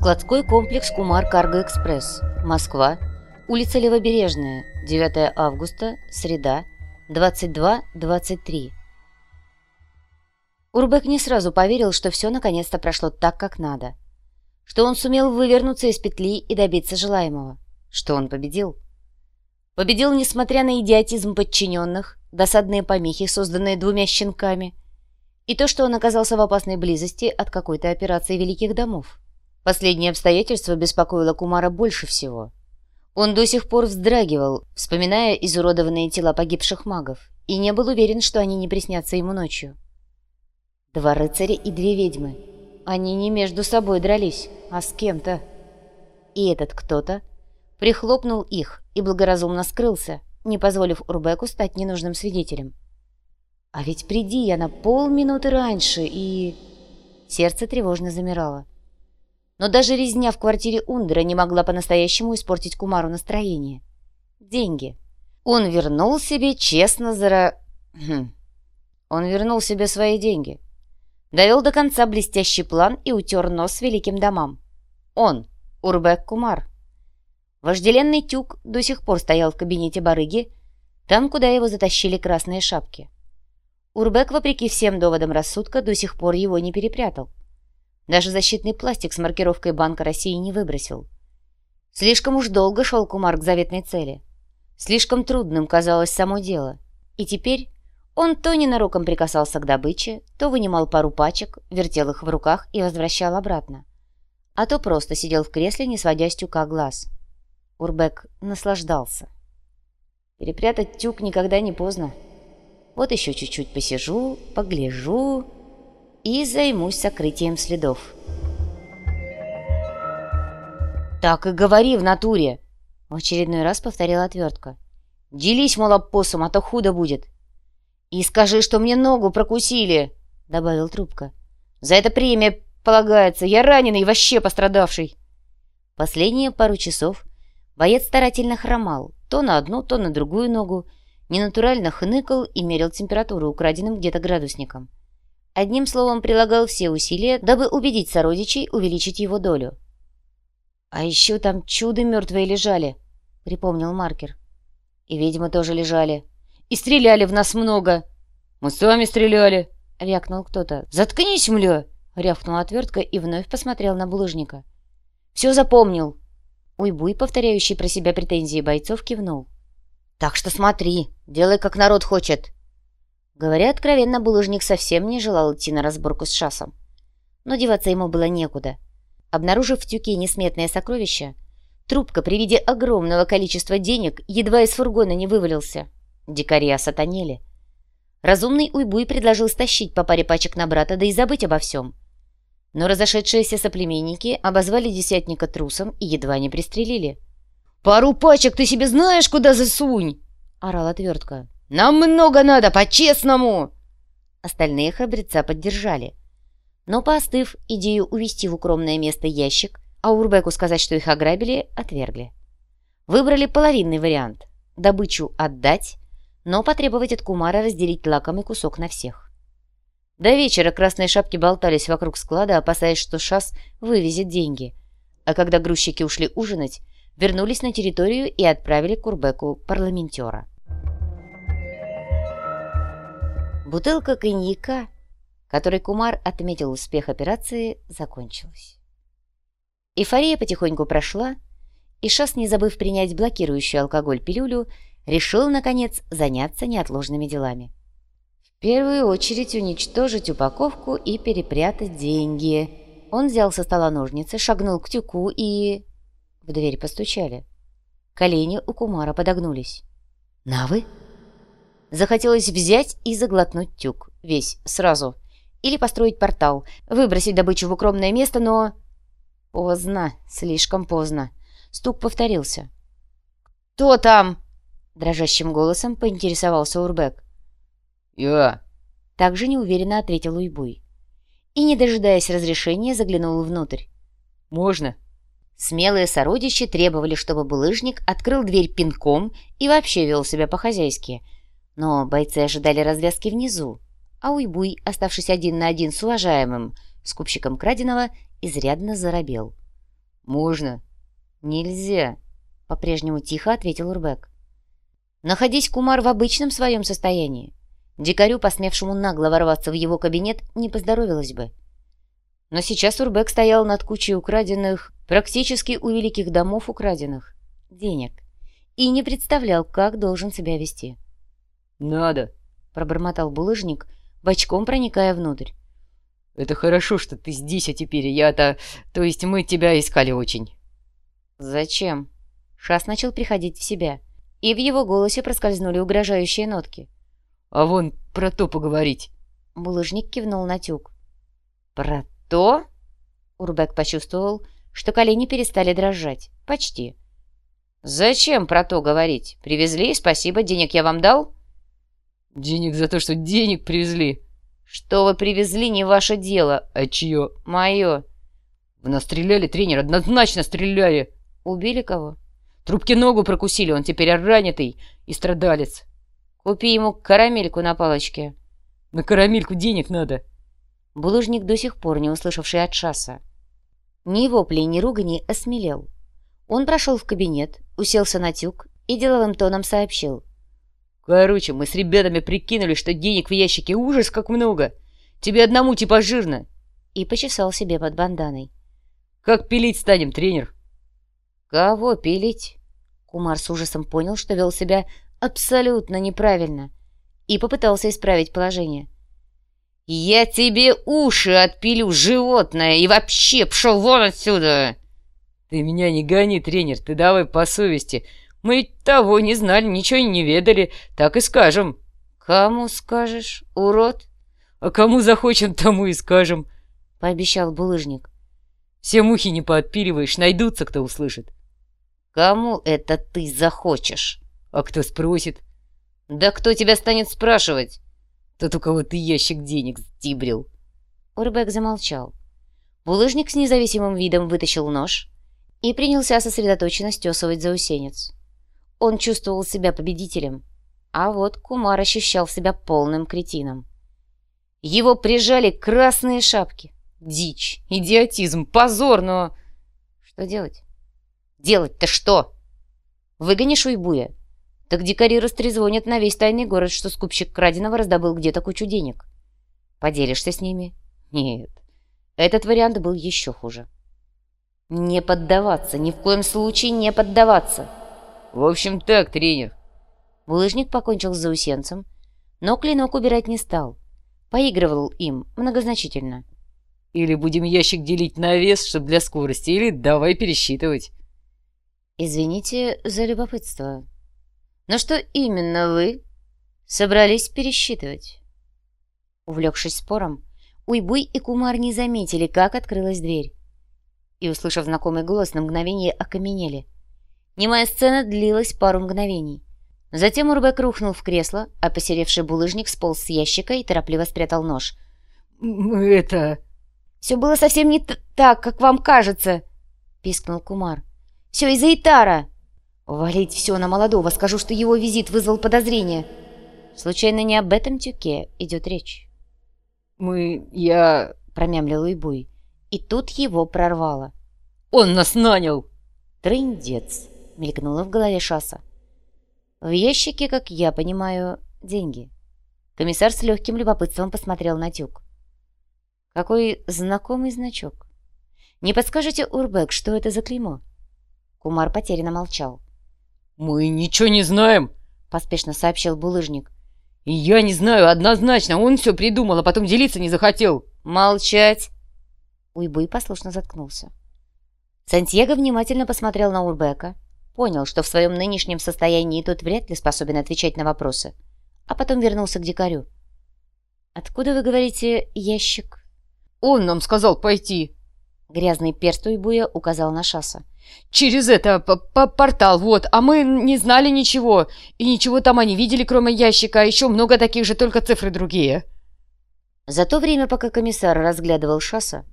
Складской комплекс «Кумар Карго Экспресс», Москва, улица Левобережная, 9 августа, среда, 22.23. Урбек не сразу поверил, что все наконец-то прошло так, как надо. Что он сумел вывернуться из петли и добиться желаемого. Что он победил. Победил, несмотря на идиотизм подчиненных, досадные помехи, созданные двумя щенками, и то, что он оказался в опасной близости от какой-то операции великих домов. Последнее обстоятельство беспокоило Кумара больше всего. Он до сих пор вздрагивал, вспоминая изуродованные тела погибших магов, и не был уверен, что они не приснятся ему ночью. Два рыцаря и две ведьмы. Они не между собой дрались, а с кем-то. И этот кто-то прихлопнул их и благоразумно скрылся, не позволив Урбеку стать ненужным свидетелем. А ведь приди я на полминуты раньше, и... Сердце тревожно замирало. Но даже резня в квартире Ундера не могла по-настоящему испортить Кумару настроение. Деньги. Он вернул себе честно зара... Хм. Он вернул себе свои деньги. Довел до конца блестящий план и утер нос великим домам. Он, Урбек Кумар. Вожделенный тюк до сих пор стоял в кабинете барыги, там, куда его затащили красные шапки. Урбек, вопреки всем доводам рассудка, до сих пор его не перепрятал. Даже защитный пластик с маркировкой Банка России не выбросил. Слишком уж долго шел Кумар к заветной цели. Слишком трудным казалось само дело. И теперь он то ненароком прикасался к добыче, то вынимал пару пачек, вертел их в руках и возвращал обратно. А то просто сидел в кресле, не сводя с тюка глаз. Урбек наслаждался. Перепрятать тюк никогда не поздно. Вот еще чуть-чуть посижу, погляжу и займусь сокрытием следов. «Так и говори в натуре!» В очередной раз повторила отвертка. «Делись, мол, опоссум, а то худо будет!» «И скажи, что мне ногу прокусили!» — добавил трубка. «За это премия полагается! Я раненый и вообще пострадавший!» Последние пару часов боец старательно хромал, то на одну, то на другую ногу, ненатурально хныкал и мерил температуру украденным где-то градусником. Одним словом, прилагал все усилия, дабы убедить сородичей увеличить его долю. «А еще там чуды мертвые лежали», — припомнил маркер. «И ведьмы тоже лежали», и стреляли в нас много!» «Мы сами стреляли!» — вякнул кто-то. «Заткнись, мля!» — рявкнула отвертка и вновь посмотрел на булыжника. «Все запомнил!» Уйбуй, повторяющий про себя претензии бойцов, кивнул. «Так что смотри, делай, как народ хочет!» Говоря откровенно, булыжник совсем не желал идти на разборку с шасом. Но деваться ему было некуда. Обнаружив в тюке несметное сокровище, трубка при виде огромного количества денег едва из фургона не вывалился. Дикари осатанели. Разумный Уйбуй предложил стащить по паре пачек на брата, да и забыть обо всем. Но разошедшиеся соплеменники обозвали десятника трусом и едва не пристрелили. «Пару пачек ты себе знаешь, куда засунь!» — орал отвертка. «Нам много надо, по-честному!» Остальные храбреца поддержали. Но, поостыв идею увести в укромное место ящик, а Урбеку сказать, что их ограбили, отвергли. Выбрали половинный вариант — добычу отдать, но потребовать от Кумара разделить лакомый кусок на всех. До вечера красные шапки болтались вокруг склада, опасаясь, что Шас вывезет деньги. А когда грузчики ушли ужинать, вернулись на территорию и отправили Курбеку парламентера. Бутылка коньяка, которой Кумар отметил успех операции, закончилась. Эйфория потихоньку прошла, и Шас, не забыв принять блокирующую алкоголь пилюлю, решил, наконец, заняться неотложными делами. В первую очередь уничтожить упаковку и перепрятать деньги. Он взял со стола ножницы, шагнул к тюку и... В дверь постучали. Колени у Кумара подогнулись. «Навы?» Захотелось взять и заглотнуть тюк. Весь, сразу. Или построить портал, выбросить добычу в укромное место, но... Поздно, слишком поздно. Стук повторился. «Кто там?» Дрожащим голосом поинтересовался Урбек. «Я!» Также неуверенно ответил Уйбуй. И, не дожидаясь разрешения, заглянул внутрь. «Можно?» Смелые сородичи требовали, чтобы булыжник открыл дверь пинком и вообще вел себя по-хозяйски. Но бойцы ожидали развязки внизу, а Уйбуй, оставшись один на один с уважаемым скупщиком краденого, изрядно заробел. Можно. Нельзя, по-прежнему тихо ответил Урбек. Находись Кумар в обычном своем состоянии, дикарю, посмевшему нагло ворваться в его кабинет, не поздоровилось бы. Но сейчас Урбек стоял над кучей украденных, практически у великих домов украденных, денег, и не представлял, как должен себя вести. «Надо», — пробормотал булыжник, бочком проникая внутрь. «Это хорошо, что ты здесь, а теперь я-то... То есть мы тебя искали очень». «Зачем?» Шас начал приходить в себя и в его голосе проскользнули угрожающие нотки. «А вон про то поговорить!» Булыжник кивнул на тюк. «Про то?» Урбек почувствовал, что колени перестали дрожать. Почти. «Зачем про то говорить? Привезли, спасибо, денег я вам дал?» «Денег за то, что денег привезли!» «Что вы привезли, не ваше дело!» «А чье?» «Мое!» «Вы настреляли, тренер, однозначно стреляли!» «Убили кого?» Трубки ногу прокусили, он теперь ранитый и страдалец. Купи ему карамельку на палочке. На карамельку денег надо. Булыжник, до сих пор не услышавший от шасса. Ни вопли, ни ругани осмелел. Он прошел в кабинет, уселся на тюк и деловым тоном сообщил. «Короче, мы с ребятами прикинули, что денег в ящике ужас как много. Тебе одному типа жирно». И почесал себе под банданой. «Как пилить станем, тренер?» «Кого пилить?» Кумар с ужасом понял, что вел себя абсолютно неправильно и попытался исправить положение. «Я тебе уши отпилю, животное, и вообще пшел вон отсюда!» «Ты меня не гони, тренер, ты давай по совести. Мы того не знали, ничего не ведали, так и скажем». «Кому скажешь, урод?» «А кому захочем, тому и скажем», — пообещал булыжник. «Все мухи не поотпиливаешь, найдутся, кто услышит». «Кому это ты захочешь?» «А кто спросит?» «Да кто тебя станет спрашивать?» «Тот, у кого ты ящик денег стибрил». Урбек замолчал. Булыжник с независимым видом вытащил нож и принялся сосредоточенно стесывать заусенец. Он чувствовал себя победителем, а вот Кумар ощущал себя полным кретином. Его прижали красные шапки. Дичь, идиотизм, позор, но... Что делать? Делать-то что? Выгонишь уйбуя? Так дикари растрезвонят на весь тайный город, что скупщик краденого раздобыл где-то кучу денег. Поделишься с ними? Нет. Этот вариант был еще хуже. Не поддаваться, ни в коем случае не поддаваться. В общем так, тренер. Булыжник покончил с заусенцем, но клинок убирать не стал. Поигрывал им многозначительно. Или будем ящик делить на вес, чтобы для скорости, или давай пересчитывать. «Извините за любопытство. Но что именно вы собрались пересчитывать?» Увлекшись спором, Уйбуй и Кумар не заметили, как открылась дверь. И, услышав знакомый голос, на мгновение окаменели. Немая сцена длилась пару мгновений. Затем Урбек рухнул в кресло, а посеревший булыжник сполз с ящика и торопливо спрятал нож. «Мы это...» «Все было совсем не так, как вам кажется!» — пискнул Кумар. Все из-за Итара!» «Валить все на молодого, скажу, что его визит вызвал подозрение». «Случайно не об этом тюке идет речь?» «Мы... я...» — промямлил Уйбуй. И тут его прорвало. «Он нас нанял!» «Трындец!» — мелькнуло в голове Шаса. «В ящике, как я понимаю, деньги». Комиссар с легким любопытством посмотрел на тюк. «Какой знакомый значок. Не подскажете, Урбек, что это за клеймо?» Кумар потерянно молчал. «Мы ничего не знаем», — поспешно сообщил булыжник. «И я не знаю, однозначно, он все придумал, а потом делиться не захотел». «Молчать!» Уйбуй послушно заткнулся. Сантьяго внимательно посмотрел на Урбека, понял, что в своем нынешнем состоянии тот вряд ли способен отвечать на вопросы, а потом вернулся к дикарю. «Откуда, вы говорите, ящик?» «Он нам сказал пойти!» Грязный перст Уйбуя указал на Шаса. Через это по -по портал, вот. А мы не знали ничего. И ничего там они видели, кроме ящика. А еще много таких же, только цифры другие. За то время, пока комиссар разглядывал шосса,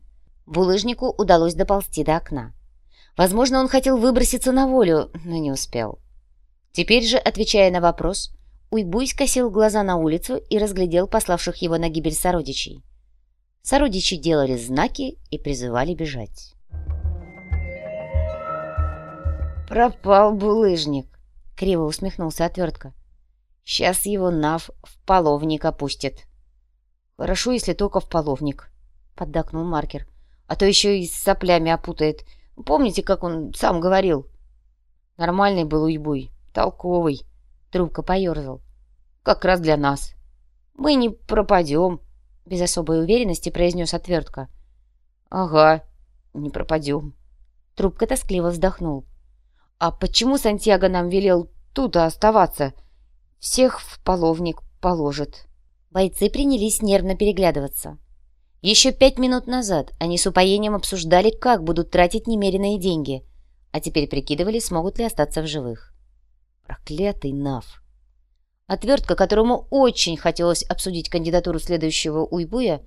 булыжнику удалось доползти до окна. Возможно, он хотел выброситься на волю, но не успел. Теперь же, отвечая на вопрос, Уйбуй скосил глаза на улицу и разглядел пославших его на гибель сородичей. Сородичи делали знаки и призывали бежать. Пропал булыжник, криво усмехнулся отвертка. Сейчас его Нав в половник опустит. Хорошо, если только в половник, поддакнул маркер. А то еще и с соплями опутает. Помните, как он сам говорил? Нормальный был уйбуй, толковый. Трубка поерзал. Как раз для нас. Мы не пропадем, без особой уверенности произнес отвертка. Ага, не пропадем. Трубка тоскливо вздохнул. А почему Сантьяго нам велел тут оставаться? Всех в половник положит. Бойцы принялись нервно переглядываться. Еще пять минут назад они с упоением обсуждали, как будут тратить немеренные деньги, а теперь прикидывали, смогут ли остаться в живых. Проклятый Нав! Отвертка, которому очень хотелось обсудить кандидатуру следующего уйбуя,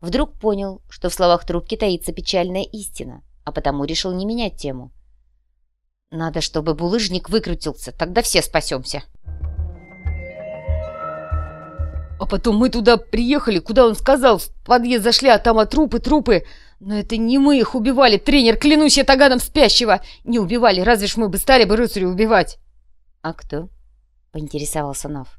вдруг понял, что в словах трубки таится печальная истина, а потому решил не менять тему. «Надо, чтобы булыжник выкрутился, тогда все спасемся». А потом мы туда приехали, куда он сказал, в подъезд зашли, а там а трупы, трупы. Но это не мы их убивали, тренер, клянусь я таганом спящего. Не убивали, разве ж мы бы стали бы рыцаря убивать. А кто? Поинтересовался Нав.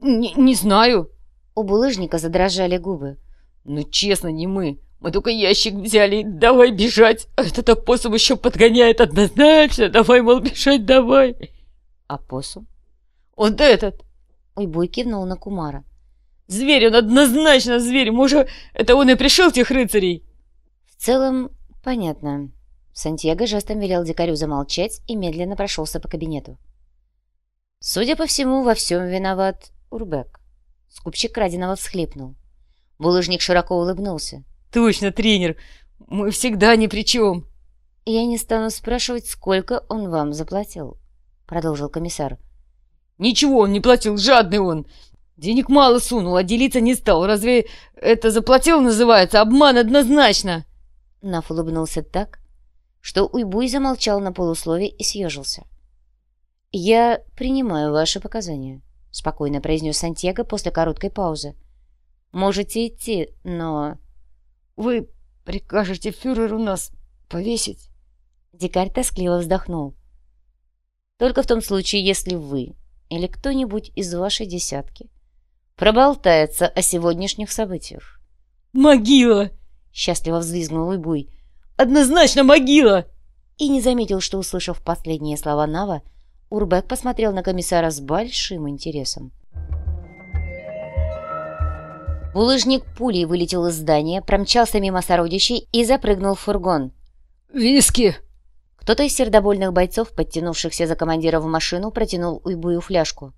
Не, не знаю. У булыжника задрожали губы. Ну, честно, не мы. Мы только ящик взяли, давай бежать. А этот опоссум еще подгоняет однозначно. Давай, мол, бежать, давай. Опоссум? Вот этот. Ой, Буй кивнул на Кумара. Зверь, он однозначно зверь. Может, это он и пришел тех рыцарей? В целом, понятно. Сантьяго жестом велел дикарю замолчать и медленно прошелся по кабинету. Судя по всему, во всем виноват Урбек. Скупщик краденого всхлипнул. Булыжник широко улыбнулся. «Точно, тренер! Мы всегда ни при чем!» «Я не стану спрашивать, сколько он вам заплатил», — продолжил комиссар. «Ничего он не платил, жадный он! Денег мало сунул, а делиться не стал. Разве это заплатил называется? Обман однозначно!» Наф улыбнулся так, что Уйбуй замолчал на полуслове и съежился. «Я принимаю ваши показания», — спокойно произнес Сантьяго после короткой паузы. «Можете идти, но...» «Вы прикажете фюреру нас повесить?» Дикарь тоскливо вздохнул. «Только в том случае, если вы или кто-нибудь из вашей десятки проболтается о сегодняшних событиях. «Могила!» — счастливо взвизгнул Уйбуй. «Однозначно могила!» И не заметил, что, услышав последние слова Нава, Урбек посмотрел на комиссара с большим интересом. Булыжник пулей вылетел из здания, промчался мимо сородичей и запрыгнул в фургон. «Виски!» Кто-то из сердобольных бойцов, подтянувшихся за командира в машину, протянул Уйбую фляжку.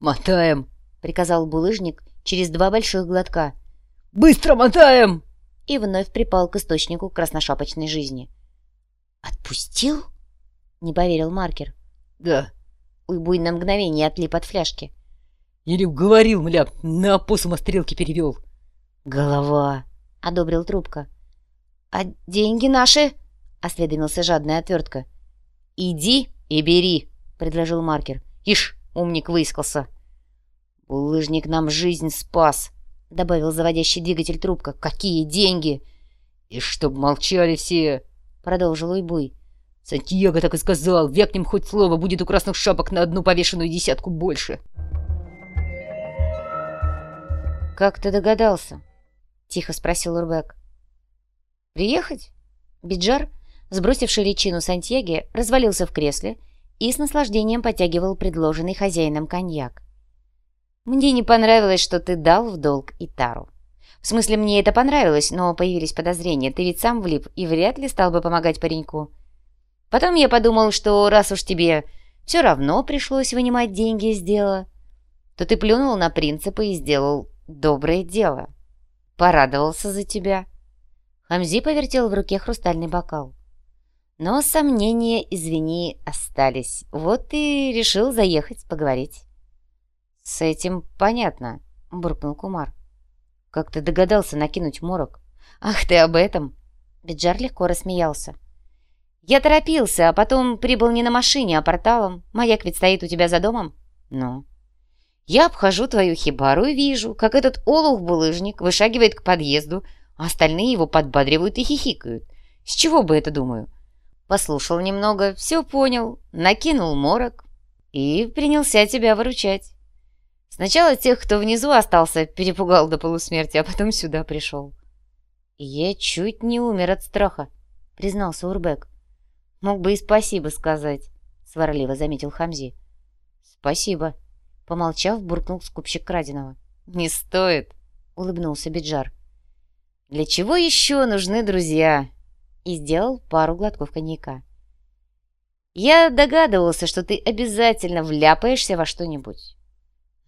«Мотаем!» Приказал булыжник через два больших глотка. «Быстро мотаем!» И вновь припал к источнику красношапочной жизни. «Отпустил?» — не поверил маркер. «Да». Уйбуй на мгновение отлип от фляжки. «Еле говорил, мля, на опоссума стрелки перевел». «Голова!» — одобрил трубка. «А деньги наши?» — осведомился жадная отвертка. «Иди и бери», — предложил маркер. «Ишь, умник выискался». «Булыжник нам жизнь спас», — добавил заводящий двигатель трубка. «Какие деньги!» «И чтоб молчали все!» — продолжил Уйбуй. «Сантьяго так и сказал. Вякнем хоть слово, будет у красных шапок на одну повешенную десятку больше». «Как ты догадался?» — тихо спросил Урбек. «Приехать?» Биджар, сбросивший личину Сантьяги, развалился в кресле и с наслаждением потягивал предложенный хозяином коньяк. Мне не понравилось, что ты дал в долг Итару. В смысле, мне это понравилось, но появились подозрения. Ты ведь сам влип и вряд ли стал бы помогать пареньку. Потом я подумал, что раз уж тебе все равно пришлось вынимать деньги из дела, то ты плюнул на принципы и сделал доброе дело. Порадовался за тебя. Хамзи повертел в руке хрустальный бокал. Но сомнения, извини, остались. Вот и решил заехать поговорить. «С этим понятно», — буркнул Кумар. «Как ты догадался накинуть морок?» «Ах ты об этом!» Биджар легко рассмеялся. «Я торопился, а потом прибыл не на машине, а порталом. Маяк ведь стоит у тебя за домом?» «Ну?» «Я обхожу твою хибару и вижу, как этот олух-булыжник вышагивает к подъезду, а остальные его подбадривают и хихикают. С чего бы это, думаю?» Послушал немного, все понял, накинул морок и принялся тебя выручать. Сначала тех, кто внизу остался, перепугал до полусмерти, а потом сюда пришел. «Я чуть не умер от страха», — признался Урбек. «Мог бы и спасибо сказать», — сварливо заметил Хамзи. «Спасибо», — помолчав, буркнул скупщик краденого. «Не стоит», — улыбнулся Биджар. «Для чего еще нужны друзья?» И сделал пару глотков коньяка. «Я догадывался, что ты обязательно вляпаешься во что-нибудь.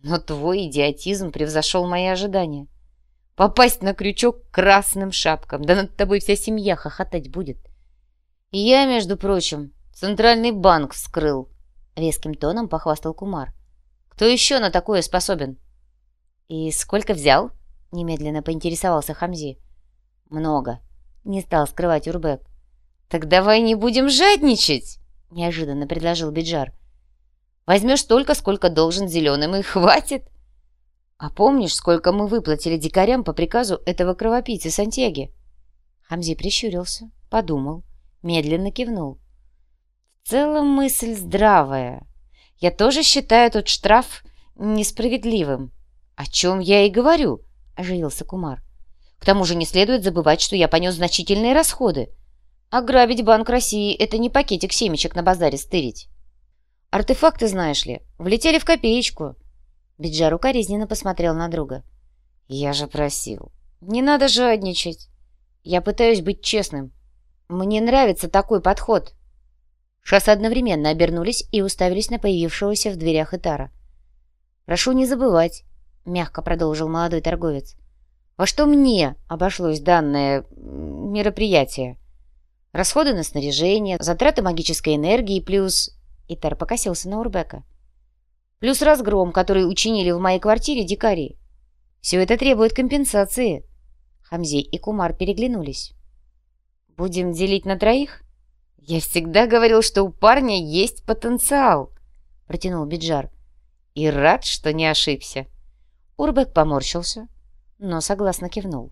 Но твой идиотизм превзошел мои ожидания. Попасть на крючок красным шапкам, да над тобой вся семья хохотать будет. Я, между прочим, центральный банк вскрыл», — резким тоном похвастал Кумар. «Кто еще на такое способен?» «И сколько взял?» — немедленно поинтересовался Хамзи. «Много», — не стал скрывать Урбек. «Так давай не будем жадничать!» — неожиданно предложил Биджар. «Возьмешь столько, сколько должен зеленым, и хватит!» «А помнишь, сколько мы выплатили дикарям по приказу этого кровопийцы Сантьяги?» Хамзи прищурился, подумал, медленно кивнул. «В целом мысль здравая. Я тоже считаю тот штраф несправедливым». «О чем я и говорю», — оживился Кумар. «К тому же не следует забывать, что я понес значительные расходы. Ограбить Банк России — это не пакетик семечек на базаре стырить. Артефакты, знаешь ли, влетели в копеечку». Биджар укоризненно посмотрел на друга. «Я же просил. Не надо жадничать. Я пытаюсь быть честным. Мне нравится такой подход». Шассы одновременно обернулись и уставились на появившегося в дверях Итара. «Прошу не забывать, мягко продолжил молодой торговец. «Во что мне обошлось данное мероприятие? Расходы на снаряжение, затраты магической энергии плюс...» Итар покосился на Урбека. «Плюс разгром, который учинили в моей квартире дикари. Все это требует компенсации». Хамзи и Кумар переглянулись. «Будем делить на троих?» «Я всегда говорил, что у парня есть потенциал», — протянул Биджар. «И рад, что не ошибся». Урбек поморщился, но согласно кивнул.